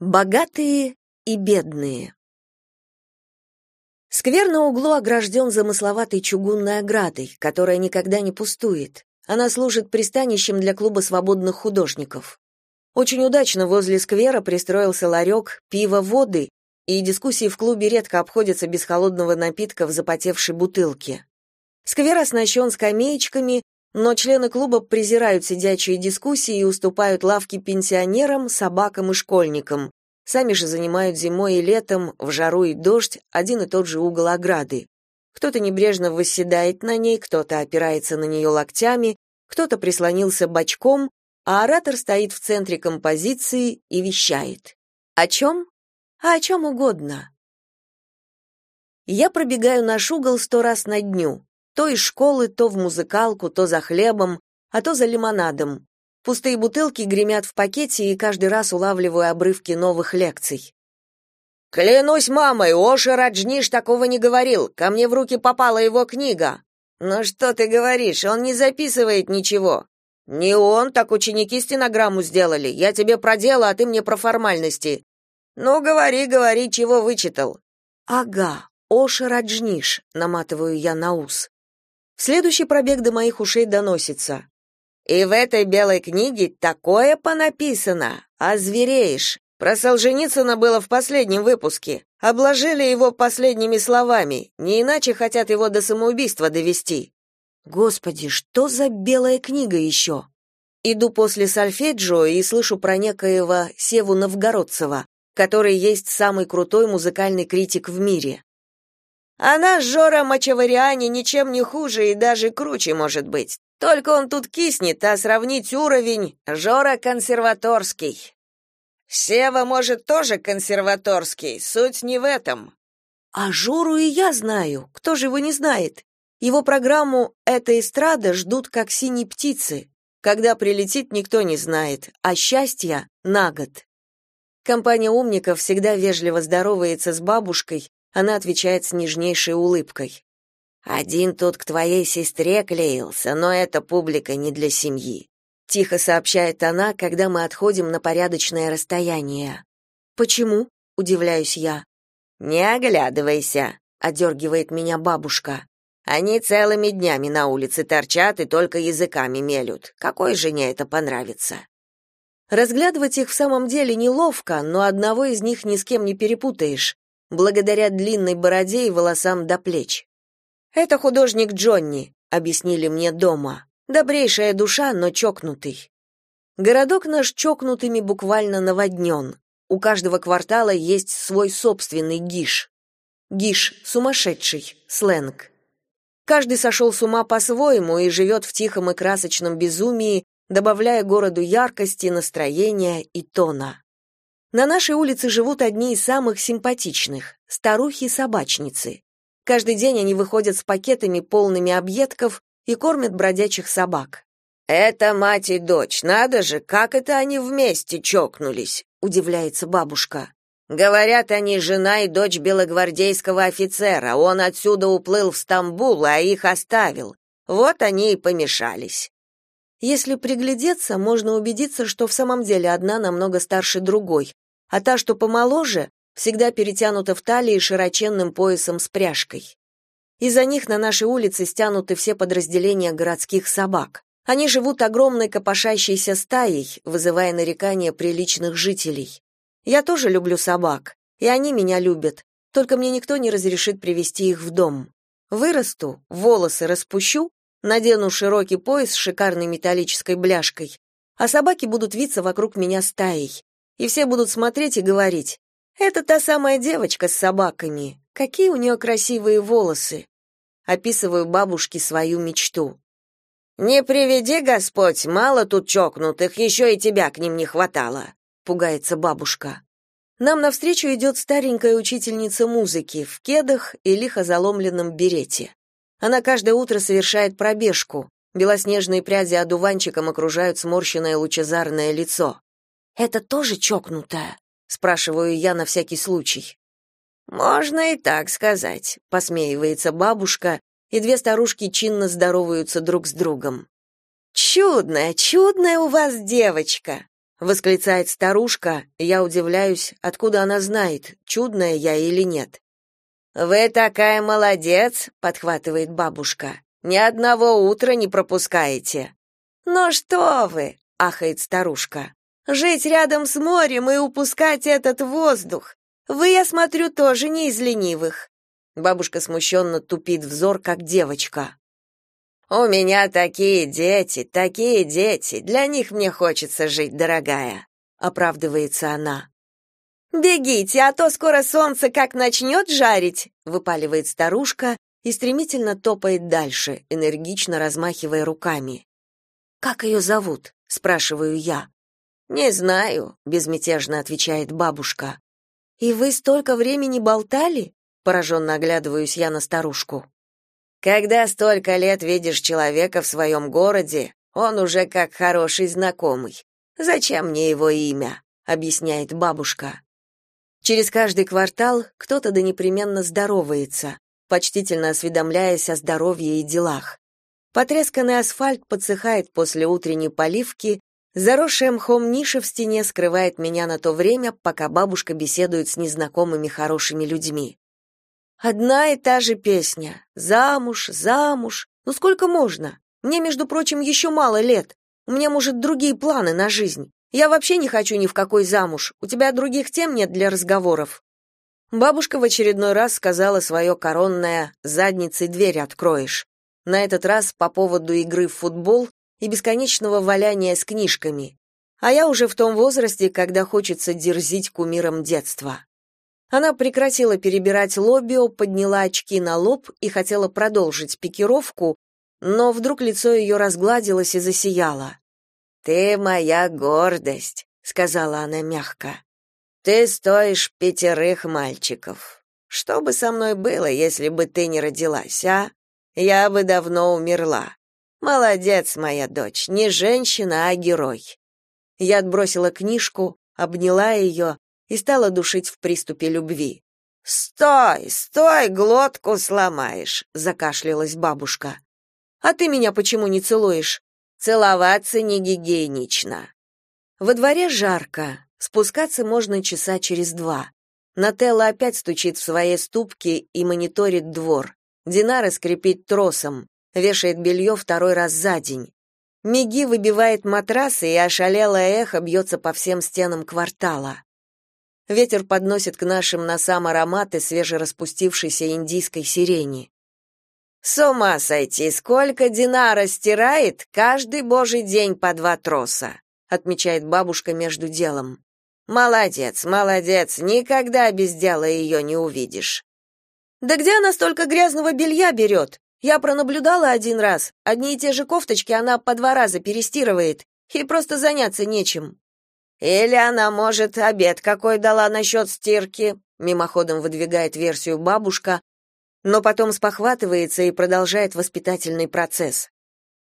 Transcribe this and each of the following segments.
Богатые и бедные. Сквер на углу огражден замысловатой чугунной оградой, которая никогда не пустует. Она служит пристанищем для клуба свободных художников. Очень удачно возле сквера пристроился ларек пиво, воды, и дискуссии в клубе редко обходятся без холодного напитка в запотевшей бутылке. Сквер оснащен скамеечками, но члены клуба презирают сидячие дискуссии и уступают лавки пенсионерам, собакам и школьникам. Сами же занимают зимой и летом, в жару и дождь, один и тот же угол ограды. Кто-то небрежно восседает на ней, кто-то опирается на нее локтями, кто-то прислонился бочком, а оратор стоит в центре композиции и вещает. О чем? А о чем угодно. Я пробегаю наш угол сто раз на дню. То из школы, то в музыкалку, то за хлебом, а то за лимонадом. Пустые бутылки гремят в пакете, и каждый раз улавливаю обрывки новых лекций. «Клянусь мамой, Оша Раджниш такого не говорил. Ко мне в руки попала его книга». «Ну что ты говоришь, он не записывает ничего». «Не он, так ученики стенограмму сделали. Я тебе про дело, а ты мне про формальности». «Ну, говори, говори, чего вычитал». «Ага, Оша Раджниш», — наматываю я на ус. Следующий пробег до моих ушей доносится. И в этой белой книге такое понаписано, а звереешь. Про Солженицына было в последнем выпуске. Обложили его последними словами, не иначе хотят его до самоубийства довести. Господи, что за белая книга еще? Иду после сольфеджио и слышу про некоего Севу Новгородцева, который есть самый крутой музыкальный критик в мире. А наш Жора Мачавариани ничем не хуже и даже круче может быть. Только он тут киснет, а сравнить уровень Жора консерваторский. Сева, может, тоже консерваторский, суть не в этом. А Жору и я знаю, кто же его не знает? Его программу «Эта эстрада» ждут как синие птицы. Когда прилетит, никто не знает, а счастья — на год. Компания умников всегда вежливо здоровается с бабушкой, она отвечает с нежнейшей улыбкой. «Один тут к твоей сестре клеился, но эта публика не для семьи», — тихо сообщает она, когда мы отходим на порядочное расстояние. «Почему?» — удивляюсь я. «Не оглядывайся», — одергивает меня бабушка. «Они целыми днями на улице торчат и только языками мелют. Какой жене это понравится?» Разглядывать их в самом деле неловко, но одного из них ни с кем не перепутаешь благодаря длинной бороде и волосам до плеч. «Это художник Джонни», — объяснили мне дома. «Добрейшая душа, но чокнутый». Городок наш чокнутыми буквально наводнен. У каждого квартала есть свой собственный гиш. Гиш — сумасшедший, сленг. Каждый сошел с ума по-своему и живет в тихом и красочном безумии, добавляя городу яркости, настроения и тона. На нашей улице живут одни из самых симпатичных — старухи-собачницы. Каждый день они выходят с пакетами, полными объедков, и кормят бродячих собак. «Это мать и дочь, надо же, как это они вместе чокнулись», — удивляется бабушка. «Говорят, они жена и дочь белогвардейского офицера, он отсюда уплыл в Стамбул, а их оставил. Вот они и помешались». Если приглядеться, можно убедиться, что в самом деле одна намного старше другой, а та, что помоложе, всегда перетянута в талии широченным поясом с пряжкой. Из-за них на нашей улице стянуты все подразделения городских собак. Они живут огромной копошащейся стаей, вызывая нарекания приличных жителей. Я тоже люблю собак, и они меня любят, только мне никто не разрешит привести их в дом. Вырасту, волосы распущу, надену широкий пояс с шикарной металлической бляшкой, а собаки будут виться вокруг меня стаей, и все будут смотреть и говорить, «Это та самая девочка с собаками, какие у нее красивые волосы». Описываю бабушке свою мечту. «Не приведи, Господь, мало тут чокнутых, еще и тебя к ним не хватало», — пугается бабушка. Нам навстречу идет старенькая учительница музыки в кедах и лихо заломленном берете. Она каждое утро совершает пробежку. Белоснежные пряди одуванчиком окружают сморщенное лучезарное лицо. Это тоже чокнутая? спрашиваю я на всякий случай. Можно и так сказать, посмеивается бабушка, и две старушки чинно здороваются друг с другом. Чудная, чудная у вас девочка. восклицает старушка, я удивляюсь, откуда она знает, чудная я или нет. Вы такая молодец, подхватывает бабушка. Ни одного утра не пропускаете. Ну что вы, ахает старушка. Жить рядом с морем и упускать этот воздух. Вы, я смотрю, тоже не из ленивых. Бабушка смущенно тупит взор, как девочка. У меня такие дети, такие дети. Для них мне хочется жить, дорогая, оправдывается она. Бегите, а то скоро солнце как начнет жарить, выпаливает старушка и стремительно топает дальше, энергично размахивая руками. Как ее зовут? спрашиваю я. Не знаю, безмятежно отвечает бабушка. И вы столько времени болтали? пораженно оглядываюсь я на старушку. Когда столько лет видишь человека в своем городе, он уже как хороший знакомый. Зачем мне его имя? объясняет бабушка. Через каждый квартал кто-то да непременно здоровается, почтительно осведомляясь о здоровье и делах. Потресканный асфальт подсыхает после утренней поливки, заросшая мхом ниша в стене скрывает меня на то время, пока бабушка беседует с незнакомыми хорошими людьми. Одна и та же песня. Замуж, замуж. Ну сколько можно? Мне, между прочим, еще мало лет. У меня, может, другие планы на жизнь. Я вообще не хочу ни в какой замуж. У тебя других тем нет для разговоров. Бабушка в очередной раз сказала свое коронное «задницей дверь откроешь». На этот раз по поводу игры в футбол и бесконечного валяния с книжками. А я уже в том возрасте, когда хочется дерзить кумиром детства. Она прекратила перебирать лобио, подняла очки на лоб и хотела продолжить пикировку, но вдруг лицо ее разгладилось и засияло. «Ты моя гордость», — сказала она мягко. «Ты стоишь пятерых мальчиков. Что бы со мной было, если бы ты не родилась, а? Я бы давно умерла. Молодец, моя дочь, не женщина, а герой». Я отбросила книжку, обняла ее и стала душить в приступе любви. «Стой, стой, глотку сломаешь!» — закашлялась бабушка. «А ты меня почему не целуешь?» «Целоваться не гигиенично». Во дворе жарко, спускаться можно часа через два. Нателла опять стучит в своей ступке и мониторит двор. Динара скрипит тросом, вешает белье второй раз за день. Миги выбивает матрасы, и ошалелое эхо бьется по всем стенам квартала. Ветер подносит к нашим носам ароматы свежераспустившейся индийской сирени. С ума сойти, сколько Динара стирает каждый божий день по два троса, отмечает бабушка между делом. Молодец, молодец, никогда без дела ее не увидишь. Да где она столько грязного белья берет? Я пронаблюдала один раз. Одни и те же кофточки она по два раза перестирывает, и просто заняться нечем. Или она, может, обед какой дала насчет стирки, мимоходом выдвигает версию бабушка, но потом спохватывается и продолжает воспитательный процесс.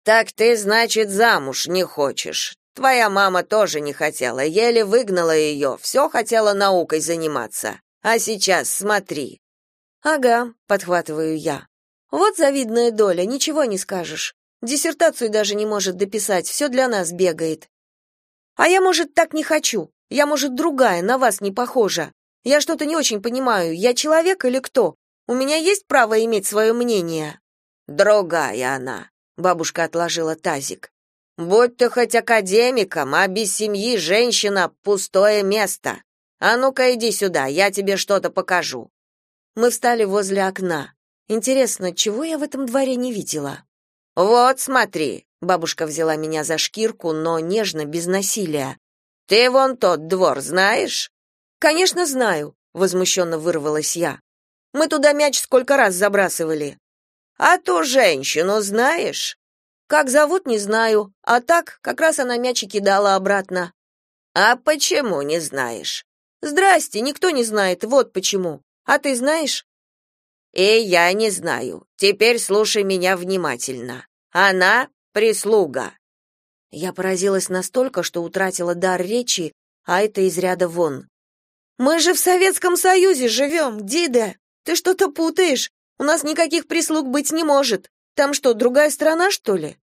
Так ты, значит, замуж не хочешь. Твоя мама тоже не хотела, еле выгнала ее, все хотела наукой заниматься. А сейчас смотри. Ага, подхватываю я. Вот завидная доля, ничего не скажешь. Диссертацию даже не может дописать, все для нас бегает. А я, может, так не хочу. Я, может, другая, на вас не похожа. Я что-то не очень понимаю. Я человек или кто? У меня есть право иметь свое мнение. Другая она. Бабушка отложила тазик. Будь ты хоть академиком, а без семьи женщина пустое место. А ну-ка иди сюда, я тебе что-то покажу. Мы встали возле окна. Интересно, чего я в этом дворе не видела? Вот, смотри. Бабушка взяла меня за шкирку, но нежно, без насилия. Ты вон тот двор знаешь? Конечно, знаю, возмущенно вырвалась я. Мы туда мяч сколько раз забрасывали. А ту женщину знаешь? Как зовут, не знаю, а так как раз она мяч кидала обратно. А почему не знаешь? Здрасте, никто не знает, вот почему. А ты знаешь? И я не знаю. Теперь слушай меня внимательно. Она Прислуга. Я поразилась настолько, что утратила дар речи, а это из ряда вон. Мы же в Советском Союзе живем, Дида. Ты что-то путаешь. У нас никаких прислуг быть не может. Там что, другая страна, что ли?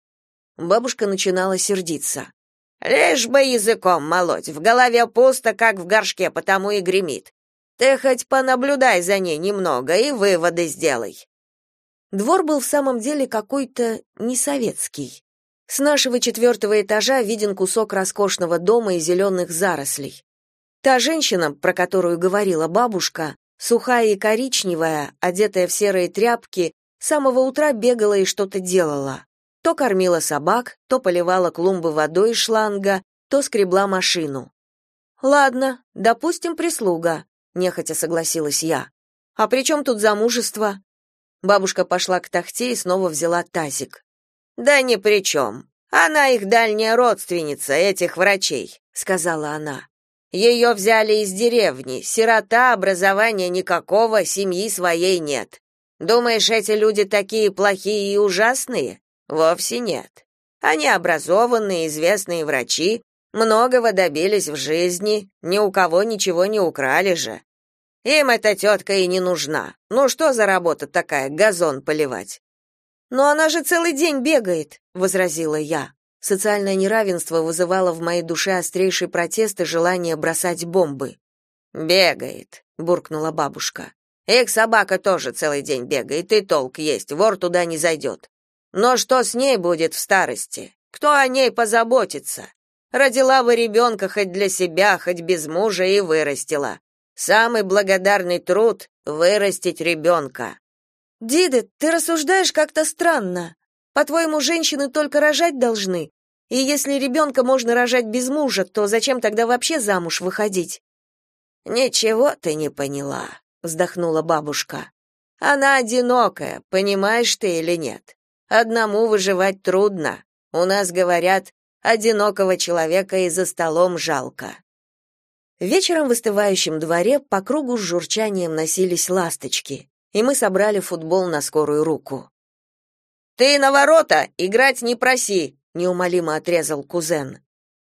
Бабушка начинала сердиться. Лишь бы языком молоть, в голове пусто, как в горшке, потому и гремит. Ты хоть понаблюдай за ней немного и выводы сделай. Двор был в самом деле какой-то несоветский. С нашего четвертого этажа виден кусок роскошного дома и зеленых зарослей. Та женщина, про которую говорила бабушка, сухая и коричневая, одетая в серые тряпки, с самого утра бегала и что-то делала. То кормила собак, то поливала клумбы водой из шланга, то скребла машину. «Ладно, допустим, прислуга», — нехотя согласилась я. «А при чем тут замужество?» Бабушка пошла к тахте и снова взяла тазик. «Да ни при чем. Она их дальняя родственница, этих врачей», — сказала она. «Ее взяли из деревни, сирота, образования никакого, семьи своей нет. Думаешь, эти люди такие плохие и ужасные? Вовсе нет. Они образованные, известные врачи, многого добились в жизни, ни у кого ничего не украли же. Им эта тетка и не нужна. Ну что за работа такая, газон поливать? Но она же целый день бегает, возразила я. Социальное неравенство вызывало в моей душе острейший протест и желание бросать бомбы. Бегает, буркнула бабушка. Их собака тоже целый день бегает, и толк есть, вор туда не зайдет. Но что с ней будет в старости? Кто о ней позаботится? Родила бы ребенка хоть для себя, хоть без мужа и вырастила. Самый благодарный труд вырастить ребенка». Дида, ты рассуждаешь как-то странно. По-твоему, женщины только рожать должны? И если ребенка можно рожать без мужа, то зачем тогда вообще замуж выходить? Ничего ты не поняла, вздохнула бабушка. Она одинокая, понимаешь ты или нет? Одному выживать трудно. У нас говорят, одинокого человека и за столом жалко. Вечером в остывающем дворе по кругу с журчанием носились ласточки, и мы собрали футбол на скорую руку. «Ты на ворота! Играть не проси!» — неумолимо отрезал кузен.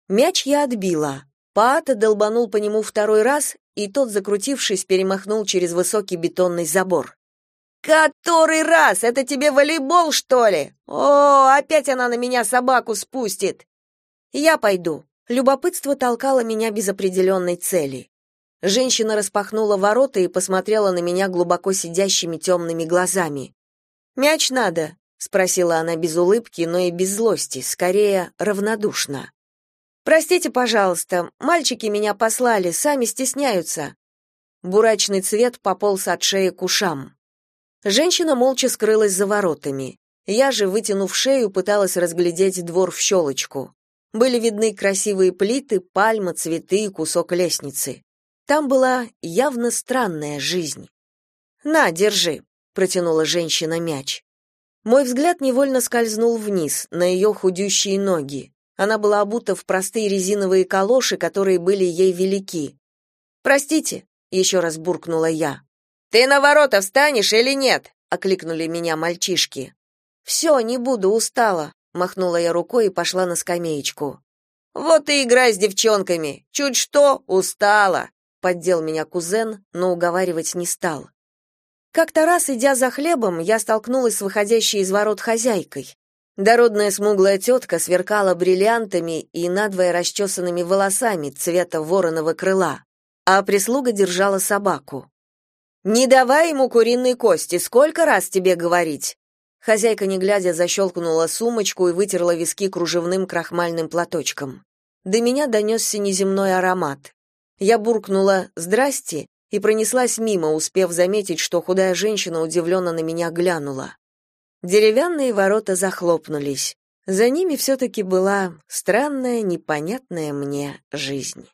Мяч я отбила. Паата долбанул по нему второй раз, и тот, закрутившись, перемахнул через высокий бетонный забор. Который раз? Это тебе волейбол, что ли? О, опять она на меня собаку спустит. Я пойду. Любопытство толкало меня без определенной цели. Женщина распахнула ворота и посмотрела на меня глубоко сидящими темными глазами. «Мяч надо?» — спросила она без улыбки, но и без злости, скорее равнодушно. «Простите, пожалуйста, мальчики меня послали, сами стесняются». Бурачный цвет пополз от шеи к ушам. Женщина молча скрылась за воротами. Я же, вытянув шею, пыталась разглядеть двор в щелочку. Были видны красивые плиты, пальма, цветы и кусок лестницы. Там была явно странная жизнь. «На, держи», — протянула женщина мяч. Мой взгляд невольно скользнул вниз, на ее худющие ноги. Она была обута в простые резиновые калоши, которые были ей велики. «Простите», — еще раз буркнула я. «Ты на ворота встанешь или нет?» — окликнули меня мальчишки. «Все, не буду, устала», — махнула я рукой и пошла на скамеечку. «Вот и играй с девчонками. Чуть что, устала», — поддел меня кузен, но уговаривать не стал. Как-то раз, идя за хлебом, я столкнулась с выходящей из ворот хозяйкой. Дородная смуглая тетка сверкала бриллиантами и надвое расчесанными волосами цвета вороного крыла, а прислуга держала собаку. Не давай ему куриные кости, сколько раз тебе говорить? Хозяйка, не глядя, защелкнула сумочку и вытерла виски кружевным крахмальным платочком. До меня донесся неземной аромат. Я буркнула «Здрасте» и пронеслась мимо, успев заметить, что худая женщина удивленно на меня глянула. Деревянные ворота захлопнулись. За ними все-таки была странная, непонятная мне жизнь.